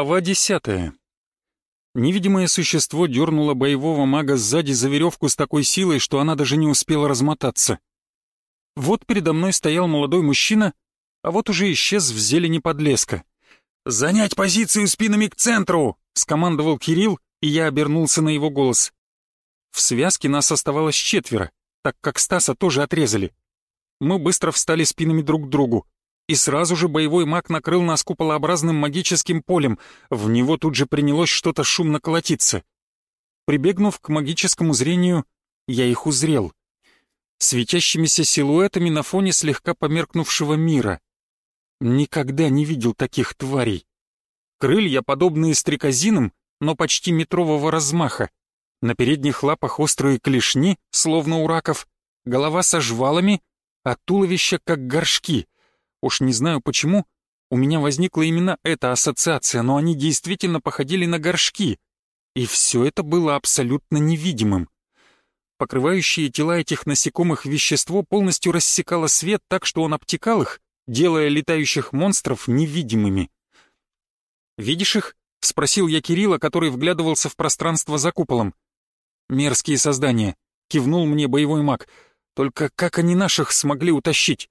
Глава десятая. Невидимое существо дернуло боевого мага сзади за веревку с такой силой, что она даже не успела размотаться. Вот передо мной стоял молодой мужчина, а вот уже исчез в зелени подлеска. «Занять позицию спинами к центру!» — скомандовал Кирилл, и я обернулся на его голос. В связке нас оставалось четверо, так как Стаса тоже отрезали. Мы быстро встали спинами друг к другу и сразу же боевой маг накрыл нас куполообразным магическим полем, в него тут же принялось что-то шумно колотиться. Прибегнув к магическому зрению, я их узрел. Светящимися силуэтами на фоне слегка померкнувшего мира. Никогда не видел таких тварей. Крылья, подобные стрекозинам, но почти метрового размаха. На передних лапах острые клешни, словно у раков, голова со жвалами, а туловище как горшки — Уж не знаю почему, у меня возникла именно эта ассоциация, но они действительно походили на горшки. И все это было абсолютно невидимым. Покрывающее тела этих насекомых вещество полностью рассекало свет так, что он обтекал их, делая летающих монстров невидимыми. «Видишь их?» — спросил я Кирилла, который вглядывался в пространство за куполом. «Мерзкие создания», — кивнул мне боевой маг. «Только как они наших смогли утащить?»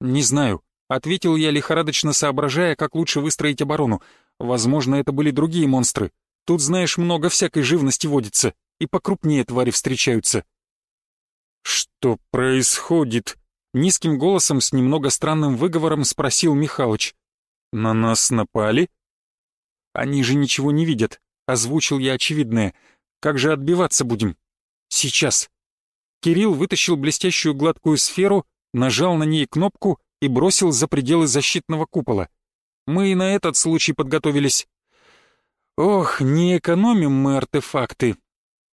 «Не знаю. Ответил я, лихорадочно соображая, как лучше выстроить оборону. Возможно, это были другие монстры. Тут, знаешь, много всякой живности водится, и покрупнее твари встречаются. «Что происходит?» Низким голосом с немного странным выговором спросил Михалыч. «На нас напали?» «Они же ничего не видят», — озвучил я очевидное. «Как же отбиваться будем?» «Сейчас». Кирилл вытащил блестящую гладкую сферу, нажал на ней кнопку, и бросил за пределы защитного купола. Мы и на этот случай подготовились. Ох, не экономим мы артефакты.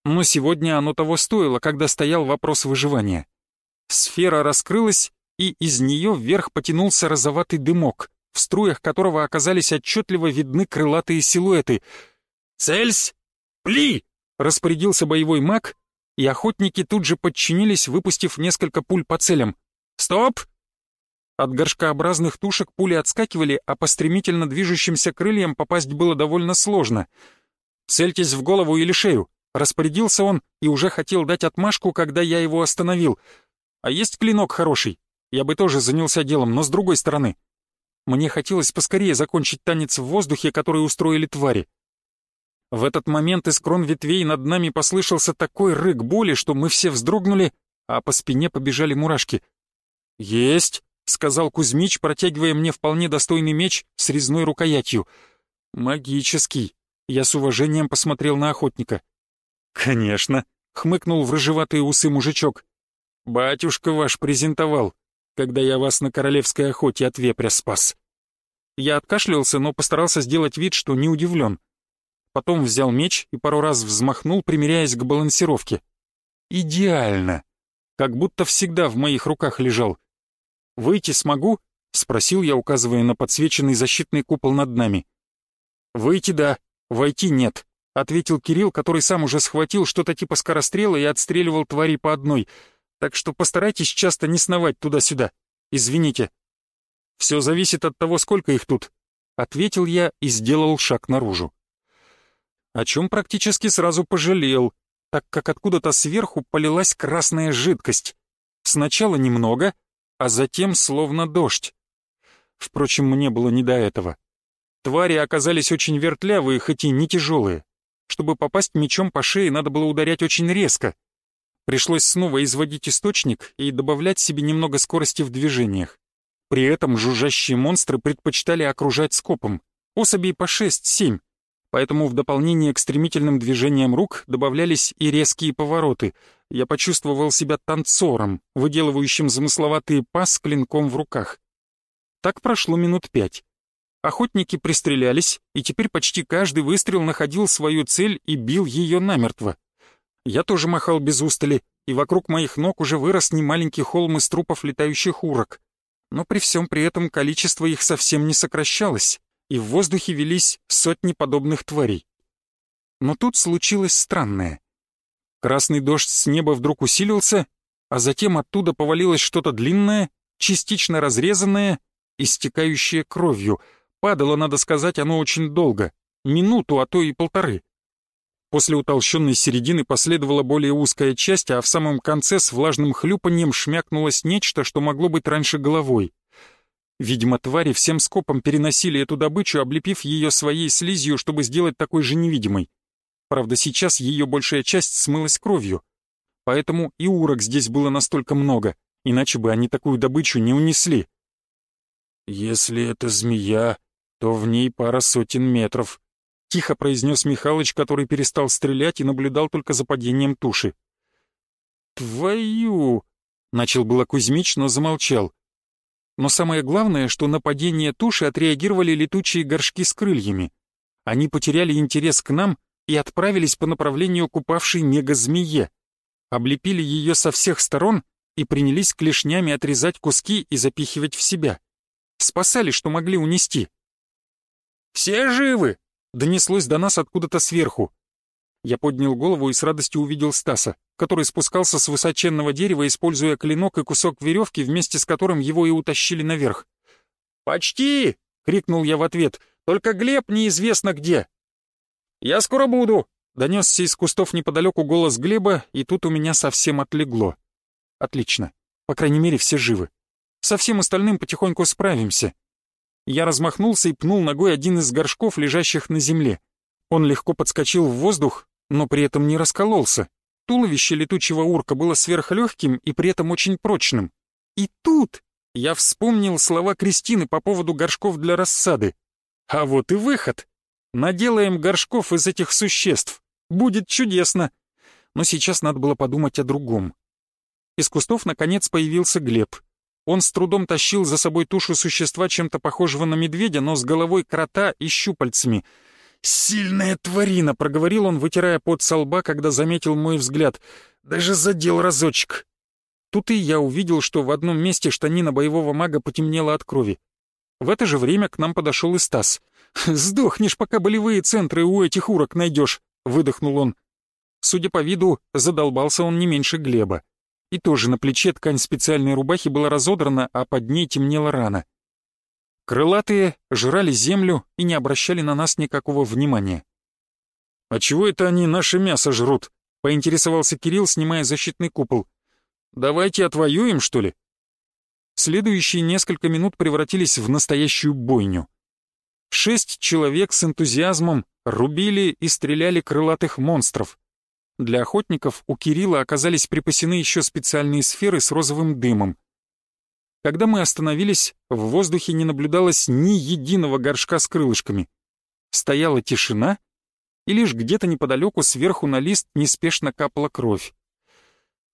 Но сегодня оно того стоило, когда стоял вопрос выживания. Сфера раскрылась, и из нее вверх потянулся розоватый дымок, в струях которого оказались отчетливо видны крылатые силуэты. «Цельсь! Пли!» — распорядился боевой маг, и охотники тут же подчинились, выпустив несколько пуль по целям. «Стоп! От горшкообразных тушек пули отскакивали, а по стремительно движущимся крыльям попасть было довольно сложно. «Цельтесь в голову или шею!» Распорядился он и уже хотел дать отмашку, когда я его остановил. «А есть клинок хороший? Я бы тоже занялся делом, но с другой стороны». Мне хотелось поскорее закончить танец в воздухе, который устроили твари. В этот момент из крон ветвей над нами послышался такой рык боли, что мы все вздрогнули, а по спине побежали мурашки. «Есть!» — сказал Кузьмич, протягивая мне вполне достойный меч с резной рукоятью. «Магический». Я с уважением посмотрел на охотника. «Конечно», — хмыкнул в рыжеватые усы мужичок. «Батюшка ваш презентовал, когда я вас на королевской охоте от вепря спас». Я откашлялся, но постарался сделать вид, что не удивлен. Потом взял меч и пару раз взмахнул, примеряясь к балансировке. «Идеально! Как будто всегда в моих руках лежал». «Выйти смогу?» — спросил я, указывая на подсвеченный защитный купол над нами. «Выйти — да, войти — нет», — ответил Кирилл, который сам уже схватил что-то типа скорострела и отстреливал твари по одной. «Так что постарайтесь часто не сновать туда-сюда. Извините». «Все зависит от того, сколько их тут», — ответил я и сделал шаг наружу. О чем практически сразу пожалел, так как откуда-то сверху полилась красная жидкость. Сначала немного — а затем словно дождь. Впрочем, мне было не до этого. Твари оказались очень вертлявые, хоть и не тяжелые. Чтобы попасть мечом по шее, надо было ударять очень резко. Пришлось снова изводить источник и добавлять себе немного скорости в движениях. При этом жужжащие монстры предпочитали окружать скопом. Особей по 6-7, поэтому в дополнение к стремительным движениям рук добавлялись и резкие повороты. Я почувствовал себя танцором, выделывающим замысловатые пас с клинком в руках. Так прошло минут пять. Охотники пристрелялись, и теперь почти каждый выстрел находил свою цель и бил ее намертво. Я тоже махал без устали, и вокруг моих ног уже вырос немаленький холм из трупов летающих урок. Но при всем при этом количество их совсем не сокращалось и в воздухе велись сотни подобных тварей. Но тут случилось странное. Красный дождь с неба вдруг усилился, а затем оттуда повалилось что-то длинное, частично разрезанное, истекающее кровью. Падало, надо сказать, оно очень долго, Минуту, а то и полторы. После утолщенной середины последовала более узкая часть, а в самом конце с влажным хлюпаньем шмякнулось нечто, что могло быть раньше головой. Видимо, твари всем скопом переносили эту добычу, облепив ее своей слизью, чтобы сделать такой же невидимой. Правда, сейчас ее большая часть смылась кровью. Поэтому и урок здесь было настолько много, иначе бы они такую добычу не унесли. «Если это змея, то в ней пара сотен метров», — тихо произнес Михалыч, который перестал стрелять и наблюдал только за падением туши. «Твою!» — начал было Кузьмич, но замолчал. Но самое главное, что на падение туши отреагировали летучие горшки с крыльями. Они потеряли интерес к нам и отправились по направлению к упавшей мегазмее. Облепили ее со всех сторон и принялись клешнями отрезать куски и запихивать в себя. Спасали, что могли унести. «Все живы!» — донеслось до нас откуда-то сверху. Я поднял голову и с радостью увидел Стаса, который спускался с высоченного дерева, используя клинок и кусок веревки, вместе с которым его и утащили наверх. «Почти!» — крикнул я в ответ. «Только Глеб неизвестно где!» «Я скоро буду!» — донесся из кустов неподалеку голос Глеба, и тут у меня совсем отлегло. «Отлично. По крайней мере, все живы. Со всем остальным потихоньку справимся». Я размахнулся и пнул ногой один из горшков, лежащих на земле. Он легко подскочил в воздух, но при этом не раскололся. Туловище летучего урка было сверхлегким и при этом очень прочным. И тут я вспомнил слова Кристины по поводу горшков для рассады. А вот и выход. Наделаем горшков из этих существ. Будет чудесно. Но сейчас надо было подумать о другом. Из кустов, наконец, появился Глеб. Он с трудом тащил за собой тушу существа чем-то похожего на медведя, но с головой крота и щупальцами. «Сильная тварина!» — проговорил он, вытирая пот со лба, когда заметил мой взгляд. «Даже задел разочек!» Тут и я увидел, что в одном месте штанина боевого мага потемнела от крови. В это же время к нам подошел и Стас — «Сдохнешь, пока болевые центры у этих урок найдешь», — выдохнул он. Судя по виду, задолбался он не меньше Глеба. И тоже на плече ткань специальной рубахи была разодрана, а под ней темнела рана. Крылатые жрали землю и не обращали на нас никакого внимания. «А чего это они наше мясо жрут?» — поинтересовался Кирилл, снимая защитный купол. «Давайте отвоюем, что ли?» Следующие несколько минут превратились в настоящую бойню. Шесть человек с энтузиазмом рубили и стреляли крылатых монстров. Для охотников у Кирилла оказались припасены еще специальные сферы с розовым дымом. Когда мы остановились, в воздухе не наблюдалось ни единого горшка с крылышками. Стояла тишина, и лишь где-то неподалеку сверху на лист неспешно капала кровь.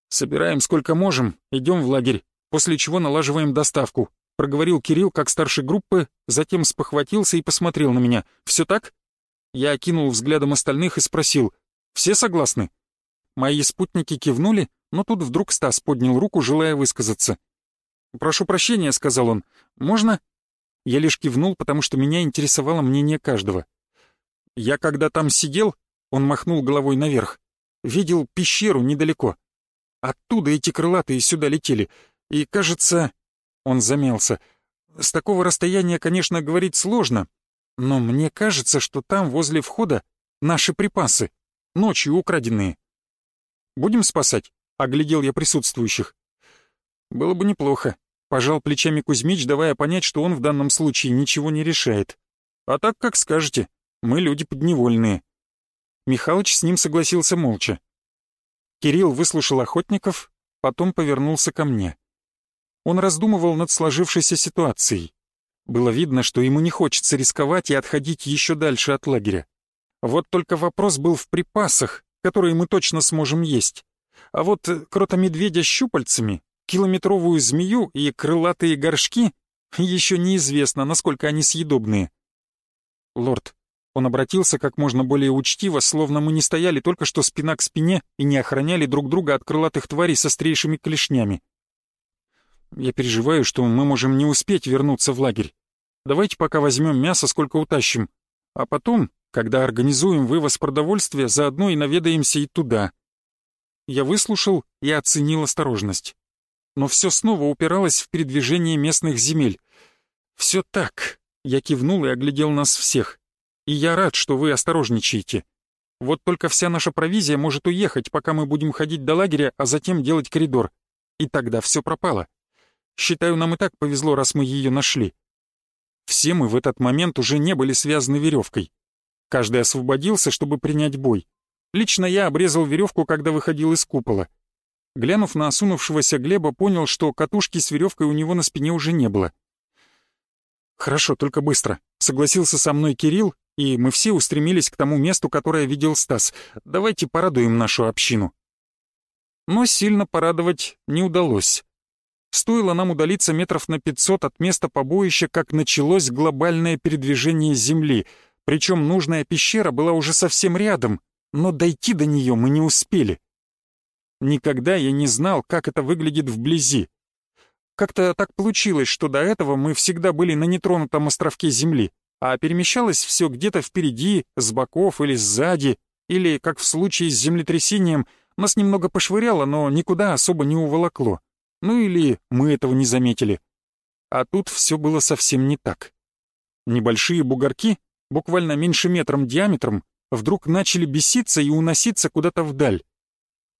«Собираем сколько можем, идем в лагерь, после чего налаживаем доставку», проговорил Кирилл как старший группы, затем спохватился и посмотрел на меня. «Все так?» Я окинул взглядом остальных и спросил. «Все согласны?» Мои спутники кивнули, но тут вдруг Стас поднял руку, желая высказаться. «Прошу прощения», — сказал он. «Можно?» Я лишь кивнул, потому что меня интересовало мнение каждого. «Я когда там сидел...» — он махнул головой наверх. «Видел пещеру недалеко. Оттуда эти крылатые сюда летели. И, кажется, он замялся. «С такого расстояния, конечно, говорить сложно, но мне кажется, что там, возле входа, наши припасы, ночью украденные. Будем спасать?» — оглядел я присутствующих. «Было бы неплохо», — пожал плечами Кузьмич, давая понять, что он в данном случае ничего не решает. «А так, как скажете, мы люди подневольные». Михалыч с ним согласился молча. Кирилл выслушал охотников, потом повернулся ко мне. Он раздумывал над сложившейся ситуацией. Было видно, что ему не хочется рисковать и отходить еще дальше от лагеря. Вот только вопрос был в припасах, которые мы точно сможем есть. А вот крота-медведя с щупальцами, километровую змею и крылатые горшки еще неизвестно, насколько они съедобные. «Лорд», он обратился как можно более учтиво, словно мы не стояли только что спина к спине и не охраняли друг друга от крылатых тварей со острейшими клешнями. Я переживаю, что мы можем не успеть вернуться в лагерь. Давайте пока возьмем мясо, сколько утащим. А потом, когда организуем вывоз продовольствия, заодно и наведаемся и туда. Я выслушал и оценил осторожность. Но все снова упиралось в передвижение местных земель. Все так. Я кивнул и оглядел нас всех. и я рад, что вы осторожничаете. Вот только вся наша провизия может уехать, пока мы будем ходить до лагеря, а затем делать коридор. И тогда все пропало. Считаю, нам и так повезло, раз мы ее нашли. Все мы в этот момент уже не были связаны веревкой. Каждый освободился, чтобы принять бой. Лично я обрезал веревку, когда выходил из купола. Глянув на осунувшегося Глеба, понял, что катушки с веревкой у него на спине уже не было. «Хорошо, только быстро», — согласился со мной Кирилл, и мы все устремились к тому месту, которое видел Стас. «Давайте порадуем нашу общину». Но сильно порадовать не удалось. Стоило нам удалиться метров на 500 от места побоища, как началось глобальное передвижение Земли, причем нужная пещера была уже совсем рядом, но дойти до нее мы не успели. Никогда я не знал, как это выглядит вблизи. Как-то так получилось, что до этого мы всегда были на нетронутом островке Земли, а перемещалось все где-то впереди, с боков или сзади, или, как в случае с землетрясением, нас немного пошвыряло, но никуда особо не уволокло. Ну или мы этого не заметили. А тут все было совсем не так. Небольшие бугорки, буквально меньше метром диаметром, вдруг начали беситься и уноситься куда-то вдаль.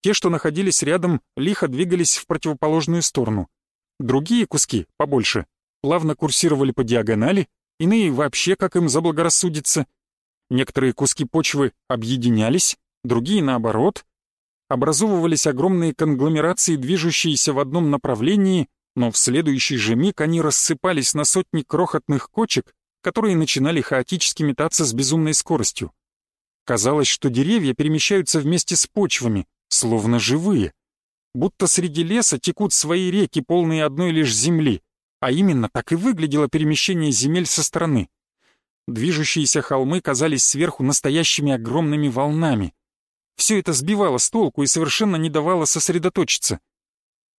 Те, что находились рядом, лихо двигались в противоположную сторону. Другие куски, побольше, плавно курсировали по диагонали, иные вообще, как им заблагорассудится. Некоторые куски почвы объединялись, другие наоборот, образовывались огромные конгломерации, движущиеся в одном направлении, но в следующий же миг они рассыпались на сотни крохотных кочек, которые начинали хаотически метаться с безумной скоростью. Казалось, что деревья перемещаются вместе с почвами, словно живые. Будто среди леса текут свои реки, полные одной лишь земли, а именно так и выглядело перемещение земель со стороны. Движущиеся холмы казались сверху настоящими огромными волнами — все это сбивало с толку и совершенно не давало сосредоточиться.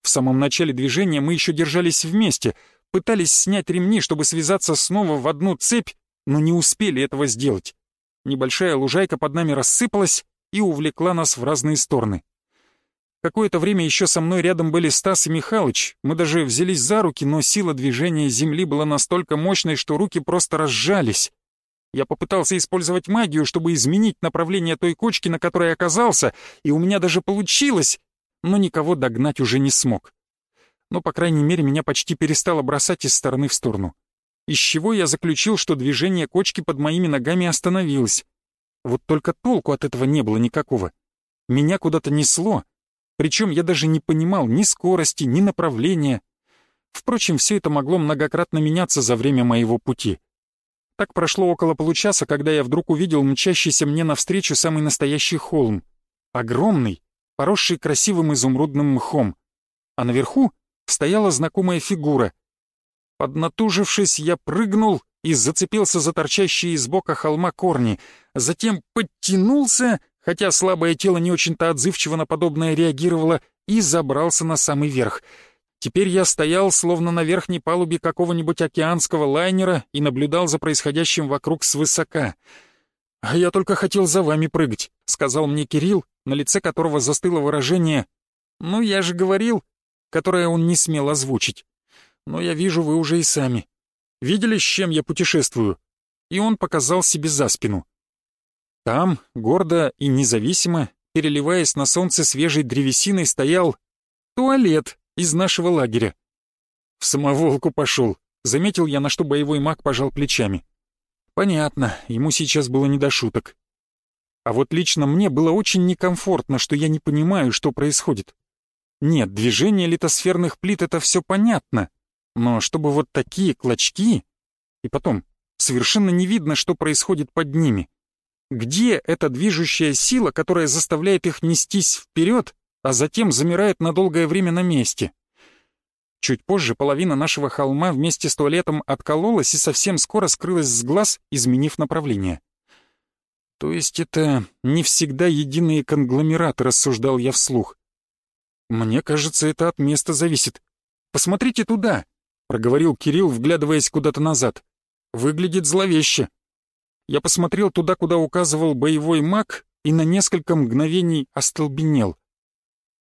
В самом начале движения мы еще держались вместе, пытались снять ремни, чтобы связаться снова в одну цепь, но не успели этого сделать. Небольшая лужайка под нами рассыпалась и увлекла нас в разные стороны. Какое-то время еще со мной рядом были Стас и Михалыч. Мы даже взялись за руки, но сила движения Земли была настолько мощной, что руки просто разжались. Я попытался использовать магию, чтобы изменить направление той кочки, на которой оказался, и у меня даже получилось, но никого догнать уже не смог. Но, по крайней мере, меня почти перестало бросать из стороны в сторону. Из чего я заключил, что движение кочки под моими ногами остановилось. Вот только толку от этого не было никакого. Меня куда-то несло, причем я даже не понимал ни скорости, ни направления. Впрочем, все это могло многократно меняться за время моего пути. Так прошло около получаса, когда я вдруг увидел мчащийся мне навстречу самый настоящий холм. Огромный, поросший красивым изумрудным мхом. А наверху стояла знакомая фигура. Поднатужившись, я прыгнул и зацепился за торчащие из бока холма корни, затем подтянулся, хотя слабое тело не очень-то отзывчиво на подобное реагировало, и забрался на самый верх — Теперь я стоял, словно на верхней палубе какого-нибудь океанского лайнера и наблюдал за происходящим вокруг свысока. «А я только хотел за вами прыгать», — сказал мне Кирилл, на лице которого застыло выражение «Ну, я же говорил», которое он не смел озвучить. «Но я вижу, вы уже и сами. Видели, с чем я путешествую?» И он показал себе за спину. Там, гордо и независимо, переливаясь на солнце свежей древесиной, стоял туалет из нашего лагеря. В самоволку пошел. Заметил я, на что боевой маг пожал плечами. Понятно, ему сейчас было не до шуток. А вот лично мне было очень некомфортно, что я не понимаю, что происходит. Нет, движение литосферных плит — это все понятно. Но чтобы вот такие клочки... И потом, совершенно не видно, что происходит под ними. Где эта движущая сила, которая заставляет их нестись вперед а затем замирает на долгое время на месте. Чуть позже половина нашего холма вместе с туалетом откололась и совсем скоро скрылась с глаз, изменив направление. То есть это не всегда единые конгломераты, рассуждал я вслух. Мне кажется, это от места зависит. Посмотрите туда, проговорил Кирилл, вглядываясь куда-то назад. Выглядит зловеще. Я посмотрел туда, куда указывал боевой маг, и на несколько мгновений остолбенел.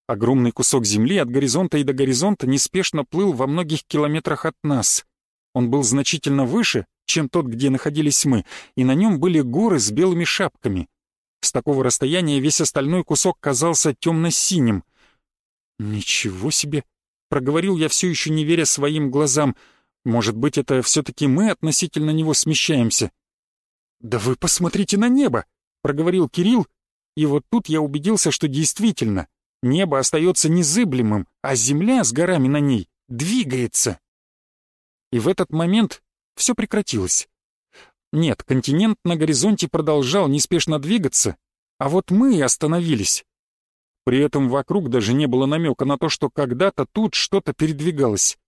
Огромный кусок земли от горизонта и до горизонта неспешно плыл во многих километрах от нас. Он был значительно выше, чем тот, где находились мы, и на нем были горы с белыми шапками. С такого расстояния весь остальной кусок казался темно-синим. «Ничего себе!» — проговорил я все еще не веря своим глазам. «Может быть, это все-таки мы относительно него смещаемся?» «Да вы посмотрите на небо!» — проговорил Кирилл, и вот тут я убедился, что действительно небо остается незыблемым, а земля с горами на ней двигается. И в этот момент все прекратилось. Нет, континент на горизонте продолжал неспешно двигаться, а вот мы и остановились. При этом вокруг даже не было намека на то, что когда-то тут что-то передвигалось.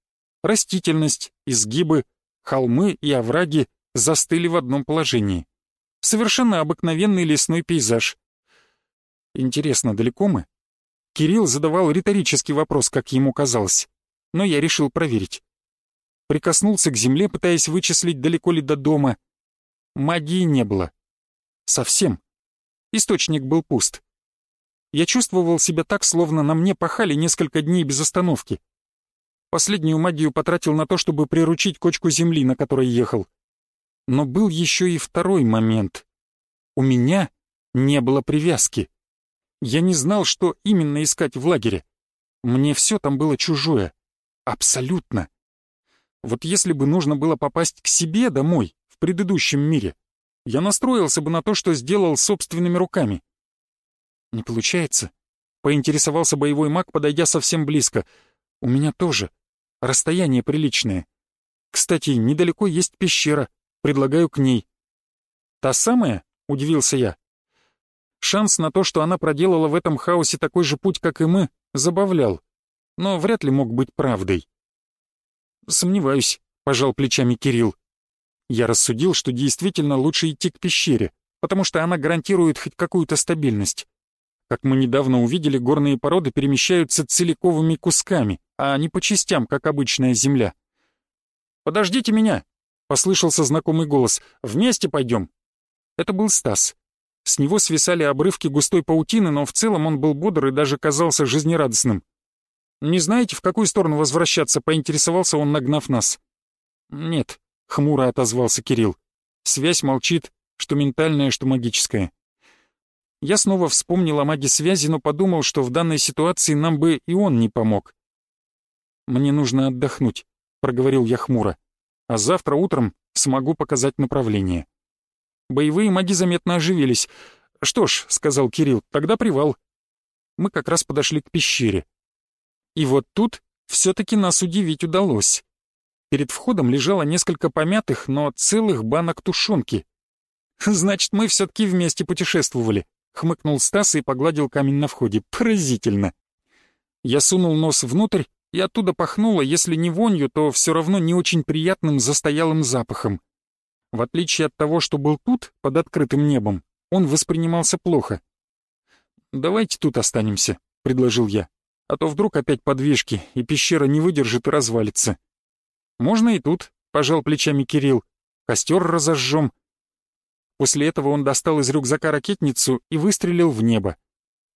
Растительность, изгибы, холмы и овраги застыли в одном положении. Совершенно обыкновенный лесной пейзаж. Интересно, далеко мы? Кирилл задавал риторический вопрос, как ему казалось, но я решил проверить. Прикоснулся к земле, пытаясь вычислить, далеко ли до дома. Магии не было. Совсем. Источник был пуст. Я чувствовал себя так, словно на мне пахали несколько дней без остановки. Последнюю магию потратил на то, чтобы приручить кочку земли, на которой ехал. Но был еще и второй момент. У меня не было привязки. Я не знал, что именно искать в лагере. Мне все там было чужое. Абсолютно. Вот если бы нужно было попасть к себе домой, в предыдущем мире, я настроился бы на то, что сделал собственными руками. Не получается. Поинтересовался боевой маг, подойдя совсем близко. У меня тоже. Расстояние приличное. Кстати, недалеко есть пещера. Предлагаю к ней. «Та самая?» — удивился я. Шанс на то, что она проделала в этом хаосе такой же путь, как и мы, забавлял, но вряд ли мог быть правдой. «Сомневаюсь», — пожал плечами Кирилл. Я рассудил, что действительно лучше идти к пещере, потому что она гарантирует хоть какую-то стабильность. Как мы недавно увидели, горные породы перемещаются целиковыми кусками, а не по частям, как обычная земля. «Подождите меня!» — послышался знакомый голос. «Вместе пойдем!» Это был Стас. С него свисали обрывки густой паутины, но в целом он был бодр и даже казался жизнерадостным. «Не знаете, в какую сторону возвращаться?» — поинтересовался он, нагнав нас. «Нет», — хмуро отозвался Кирилл. «Связь молчит, что ментальная, что магическая». Я снова вспомнил о маге связи, но подумал, что в данной ситуации нам бы и он не помог. «Мне нужно отдохнуть», — проговорил я хмуро. «А завтра утром смогу показать направление». Боевые маги заметно оживились. «Что ж», — сказал Кирилл, — «тогда привал». Мы как раз подошли к пещере. И вот тут все-таки нас удивить удалось. Перед входом лежало несколько помятых, но целых банок тушенки. «Значит, мы все-таки вместе путешествовали», — хмыкнул Стас и погладил камень на входе. «Поразительно». Я сунул нос внутрь, и оттуда пахнуло, если не вонью, то все равно не очень приятным застоялым запахом. В отличие от того, что был тут, под открытым небом, он воспринимался плохо. «Давайте тут останемся», — предложил я. «А то вдруг опять подвижки, и пещера не выдержит и развалится». «Можно и тут», — пожал плечами Кирилл. «Костер разожжем». После этого он достал из рюкзака ракетницу и выстрелил в небо.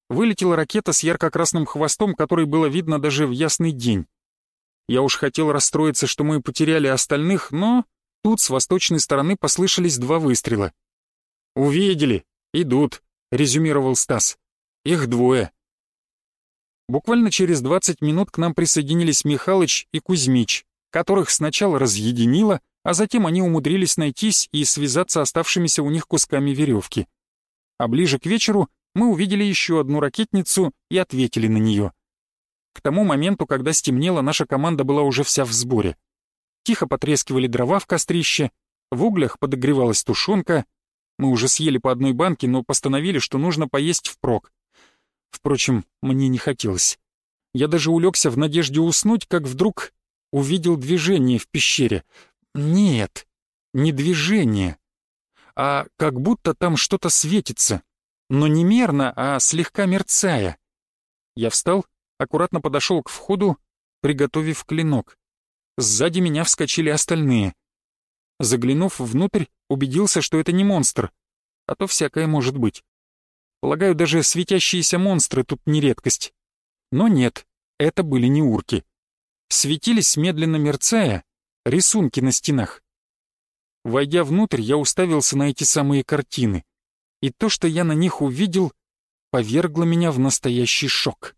Вылетела ракета с ярко-красным хвостом, который было видно даже в ясный день. Я уж хотел расстроиться, что мы потеряли остальных, но Тут с восточной стороны послышались два выстрела. «Увидели! Идут!» — резюмировал Стас. «Их двое». Буквально через 20 минут к нам присоединились Михалыч и Кузьмич, которых сначала разъединило, а затем они умудрились найтись и связаться оставшимися у них кусками веревки. А ближе к вечеру мы увидели еще одну ракетницу и ответили на нее. К тому моменту, когда стемнело, наша команда была уже вся в сборе — Тихо потрескивали дрова в кострище, в углях подогревалась тушенка. Мы уже съели по одной банке, но постановили, что нужно поесть впрок. Впрочем, мне не хотелось. Я даже улегся в надежде уснуть, как вдруг увидел движение в пещере. Нет, не движение, а как будто там что-то светится, но не мерно, а слегка мерцая. Я встал, аккуратно подошел к входу, приготовив клинок. Сзади меня вскочили остальные. Заглянув внутрь, убедился, что это не монстр, а то всякое может быть. Полагаю, даже светящиеся монстры тут не редкость. Но нет, это были не урки. Светились, медленно мерцая, рисунки на стенах. Войдя внутрь, я уставился на эти самые картины. И то, что я на них увидел, повергло меня в настоящий шок.